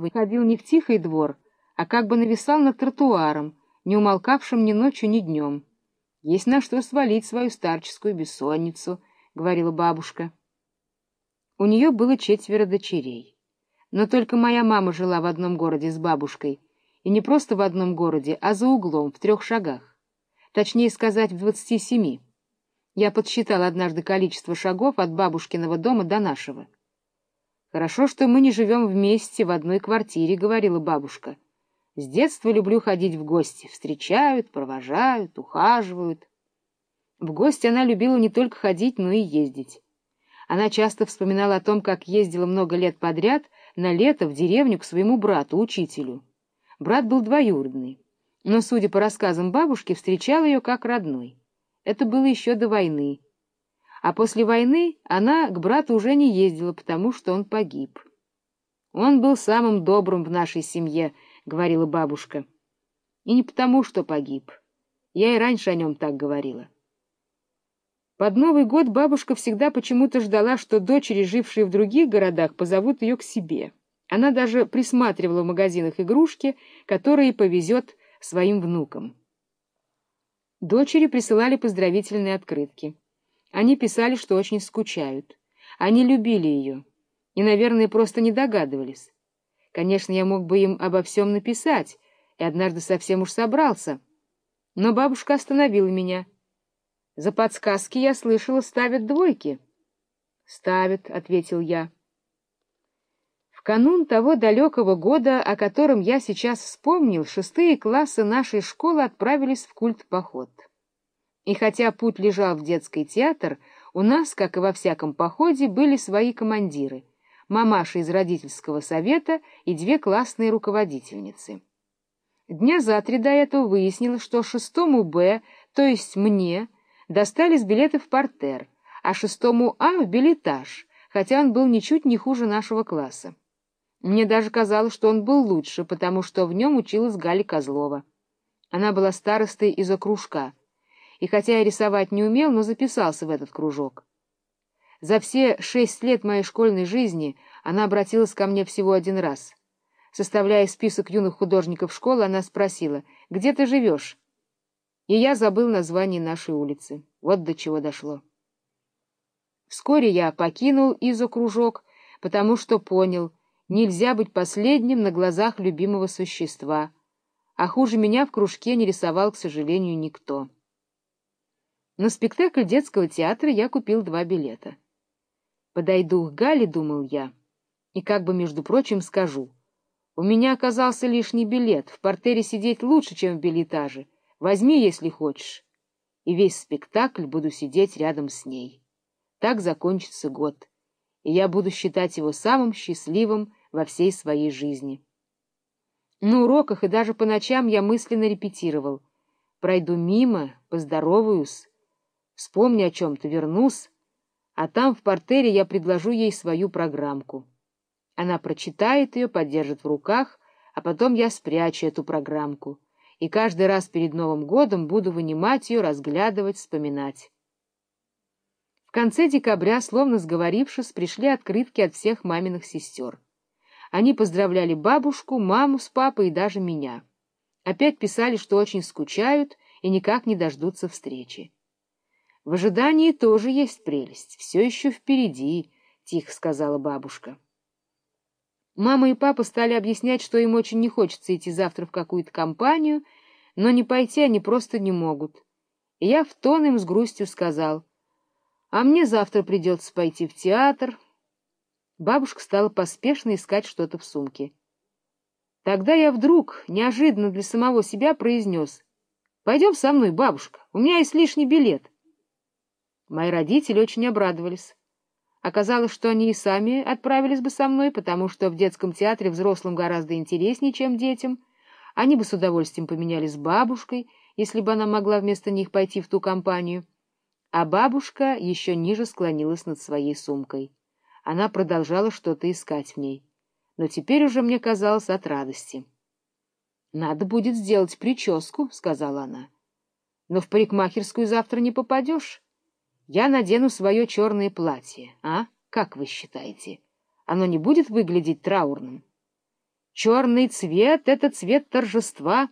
выходил не в тихий двор, а как бы нависал над тротуаром, не умолкавшим ни ночью, ни днем. Есть на что свалить свою старческую бессонницу, — говорила бабушка. У нее было четверо дочерей. Но только моя мама жила в одном городе с бабушкой, и не просто в одном городе, а за углом, в трех шагах. Точнее сказать, в двадцати семи. Я подсчитал однажды количество шагов от бабушкиного дома до нашего. «Хорошо, что мы не живем вместе в одной квартире», — говорила бабушка. С детства люблю ходить в гости. Встречают, провожают, ухаживают. В гости она любила не только ходить, но и ездить. Она часто вспоминала о том, как ездила много лет подряд на лето в деревню к своему брату, учителю. Брат был двоюродный, но, судя по рассказам бабушки, встречал ее как родной. Это было еще до войны. А после войны она к брату уже не ездила, потому что он погиб. Он был самым добрым в нашей семье —— говорила бабушка. И не потому, что погиб. Я и раньше о нем так говорила. Под Новый год бабушка всегда почему-то ждала, что дочери, жившие в других городах, позовут ее к себе. Она даже присматривала в магазинах игрушки, которые повезет своим внукам. Дочери присылали поздравительные открытки. Они писали, что очень скучают. Они любили ее и, наверное, просто не догадывались. Конечно, я мог бы им обо всем написать, и однажды совсем уж собрался. Но бабушка остановила меня. За подсказки, я слышала, ставят двойки. — Ставят, — ответил я. В канун того далекого года, о котором я сейчас вспомнил, шестые классы нашей школы отправились в культ-поход. И хотя путь лежал в детский театр, у нас, как и во всяком походе, были свои командиры — мамаша из родительского совета и две классные руководительницы. Дня за три до этого выяснилось, что шестому «Б», то есть мне, достались билеты в портер, а шестому «А» в билетаж, хотя он был ничуть не хуже нашего класса. Мне даже казалось, что он был лучше, потому что в нем училась Галя Козлова. Она была старостой из окружка, и хотя я рисовать не умел, но записался в этот кружок. За все шесть лет моей школьной жизни она обратилась ко мне всего один раз. Составляя список юных художников школы, она спросила, «Где ты живешь?» И я забыл название нашей улицы. Вот до чего дошло. Вскоре я покинул изокружок, потому что понял, нельзя быть последним на глазах любимого существа, а хуже меня в кружке не рисовал, к сожалению, никто. На спектакль детского театра я купил два билета. Подойду к Гале, думал я, и как бы, между прочим, скажу. У меня оказался лишний билет, в портере сидеть лучше, чем в билетаже. Возьми, если хочешь. И весь спектакль буду сидеть рядом с ней. Так закончится год, и я буду считать его самым счастливым во всей своей жизни. На уроках и даже по ночам я мысленно репетировал. Пройду мимо, поздороваюсь, вспомню о чем-то, вернусь, а там в портере я предложу ей свою программку. Она прочитает ее, подержит в руках, а потом я спрячу эту программку, и каждый раз перед Новым годом буду вынимать ее, разглядывать, вспоминать. В конце декабря, словно сговорившись, пришли открытки от всех маминых сестер. Они поздравляли бабушку, маму с папой и даже меня. Опять писали, что очень скучают и никак не дождутся встречи. В ожидании тоже есть прелесть, все еще впереди, — тихо сказала бабушка. Мама и папа стали объяснять, что им очень не хочется идти завтра в какую-то компанию, но не пойти они просто не могут. И я в тон им с грустью сказал, а мне завтра придется пойти в театр. Бабушка стала поспешно искать что-то в сумке. Тогда я вдруг, неожиданно для самого себя, произнес, «Пойдем со мной, бабушка, у меня есть лишний билет». Мои родители очень обрадовались. Оказалось, что они и сами отправились бы со мной, потому что в детском театре взрослым гораздо интереснее, чем детям. Они бы с удовольствием поменялись с бабушкой, если бы она могла вместо них пойти в ту компанию. А бабушка еще ниже склонилась над своей сумкой. Она продолжала что-то искать в ней. Но теперь уже мне казалось от радости. — Надо будет сделать прическу, — сказала она. — Но в парикмахерскую завтра не попадешь. Я надену свое черное платье, а? Как вы считаете? Оно не будет выглядеть траурным? Черный цвет — это цвет торжества,